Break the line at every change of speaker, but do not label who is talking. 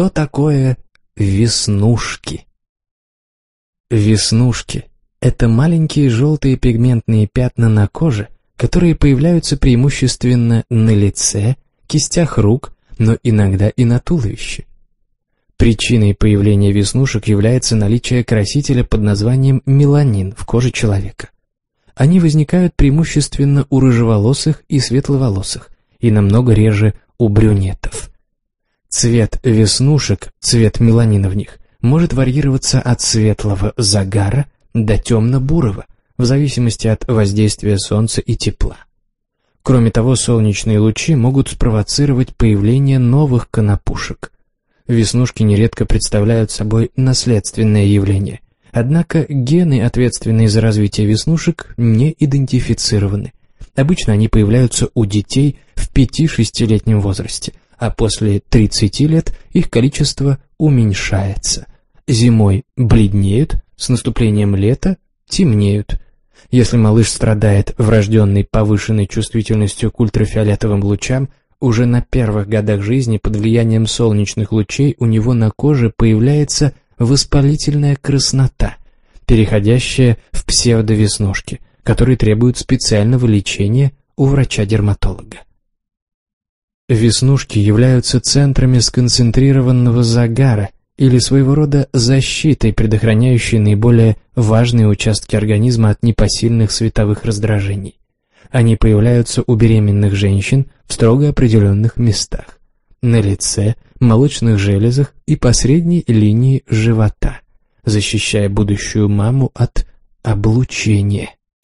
Что такое веснушки? Веснушки – это маленькие желтые пигментные пятна на коже, которые появляются преимущественно на лице, кистях рук, но иногда и на туловище. Причиной появления веснушек является наличие красителя под названием меланин в коже человека. Они возникают преимущественно у рыжеволосых и светловолосых, и намного реже у брюнетов. Цвет веснушек, цвет меланина в них, может варьироваться от светлого загара до темно-бурого, в зависимости от воздействия солнца и тепла. Кроме того, солнечные лучи могут спровоцировать появление новых конопушек. Веснушки нередко представляют собой наследственное явление, однако гены, ответственные за развитие веснушек, не идентифицированы. Обычно они появляются у детей в 5-6-летнем возрасте, а после 30 лет их количество уменьшается. Зимой бледнеют, с наступлением лета темнеют. Если малыш страдает врожденной повышенной чувствительностью к ультрафиолетовым лучам, уже на первых годах жизни под влиянием солнечных лучей у него на коже появляется воспалительная краснота, переходящая в псевдовеснушки, которые требуют специального лечения у врача-дерматолога. Веснушки являются центрами сконцентрированного загара или своего рода защитой, предохраняющей наиболее важные участки организма от непосильных световых раздражений. Они появляются у беременных женщин в строго определенных местах – на лице, молочных железах и по средней линии живота, защищая будущую маму от облучения.